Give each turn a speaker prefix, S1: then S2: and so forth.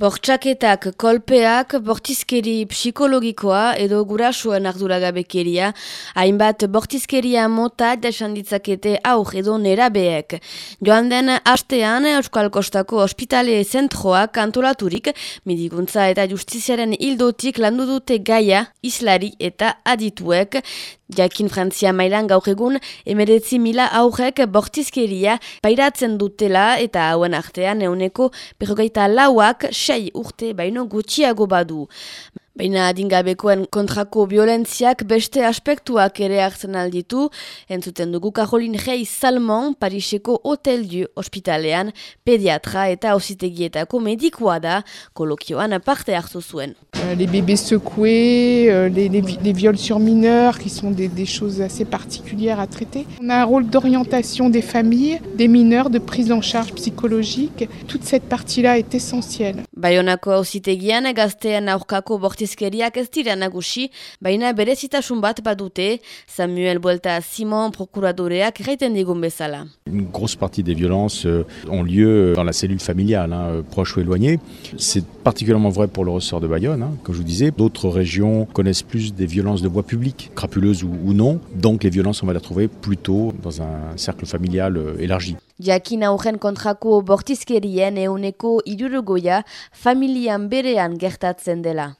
S1: Bortxaketak, kolpeak, bortizkeri psikologikoa edo gurasuen arduragabekeria, hainbat bortizkeria mota desan ditzakete aur edo nerabeek. Joan den hastean Euskal Kostako ospitale zentroak antolaturik, midiguntza eta justiziaren hildotik landu dute gaia, islari eta adituek, Jakin Frantzia mailan gaur egun, emeretzi mila aurrek bortizkeria pairatzen dutela eta hauen artean euneko perrogeita lauak sei urte baino gutxiago badu. Baina adingabekoen kontrako violentziak beste aspektuak ere hartzen alditu, entzuten dugu Karolin Rey Salmon Pariseko Hotel du Hospitalean pediatra eta ositegietako medikoa da kolokioan parte hartu zuen.
S2: Euh, les bébés secoués, euh, les, les, les, viols sur mineurs, qui sont des, des, choses assez particulières à traiter. On a un rôle d'orientation des familles, des mineurs, de prise en charge psychologique. Toute cette partie-là est essentielle.
S1: Bayonako auzitegian gaztean aurkako bortizkeriak ez dira nagusi, baina berezitasun bat badute, Samuel Buelta Simon prokuradoreak gaiten digun bezala.
S3: Une grosse partie des violences euh, ont lieu dans la cellule familiale, hein, proche ou éloignée. C'est particulièrement vrai pour le ressort de Bayonne. Hein, comme je vous disais, d'autres régions connaissent plus des violences de voie publique, crapuleuses ou, ou non. Donc les violences, on va les trouver plutôt dans un cercle familial euh, élargi.
S1: Jakin aurren kontrako bortizkerien euneko irurugoia familian berean gertatzen dela.